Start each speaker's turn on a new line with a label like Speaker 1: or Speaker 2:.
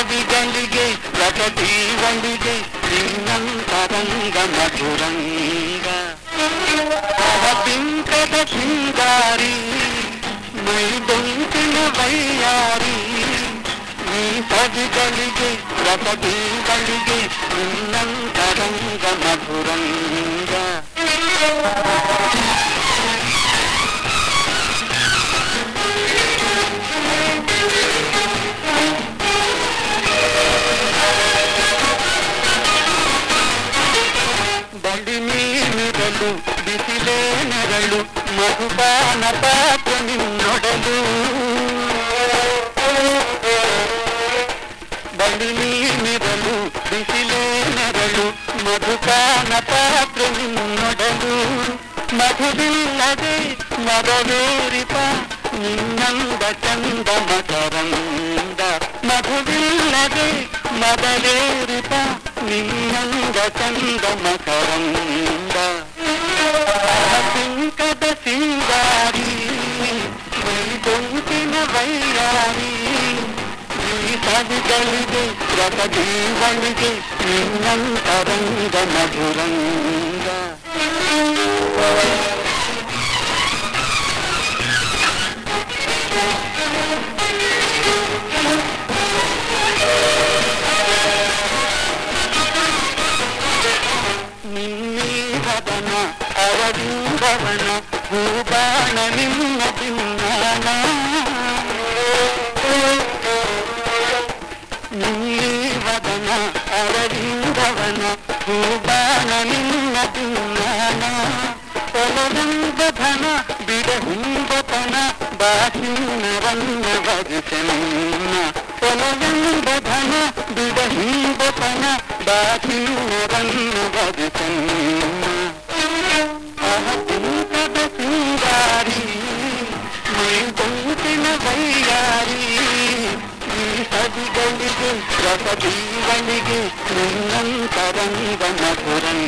Speaker 1: ಸವಿಗಳಿಗೆ ರಗದೀವಳಿಗೆ ನಿನ್ನಂತರಂಗ ಮಧುರಂಗ ಅವಪಿಂಕದ ಶೃಂಗಾರಿ ಮೈದೊಂತಿನ ವೈಯಾರಿ ಈ ಸವಿಗಳಿಗೆ ರಗದೀವಳಿಗೆ ನಿನ್ನಂತರಂಗ ಮಧುರಂಗ ಬಿಸಿಲೇ ನೆರಳು ಮಧುಪಾನ ಪಾತ್ರ ನಿನ್ನೊಡಲು ಬಳಿ ನೀನಿರಲು ಬಿಸಿಲೇ ನೆರಳು ಮಧುಪಾನ ಪಾತ್ರ ನಿನ್ನೊಡಲು ಮಧುವಿಲ್ಲದೆ ಮರವೇರಿಪ ನಿನ್ನಂದ ಚಂದ ಮಕರಂದ ಮಧುವಿಲ್ಲದೆ ಮದಲೇರಿಪ ನಿನ್ನಂದ ಚಂದ ಮಕರಂದ കളിതേ പ്രതീവളിതേ നിന്നം തരംഗ മധുരംഗ నిన్నే భవన నిన్న ಅರವಿಂದವನ ಭೂಬಾಣ ನಿನ್ನ ಭಿನ್ನಾನ ಒಲವೆಂಬಧನ ಬಿಡಹುಂಬತನ ಬಾಸಿನ್ನರನ್ನ ವರಿಸನ್ನ ಒಲವೆಂಬಧನ ಬಿಡಹಿಂಬತನ ಬಾಸಿನ್ನರನ್ನ ವರಿಸನ್ನ జీవనిగి కృణం తరంగ మధురం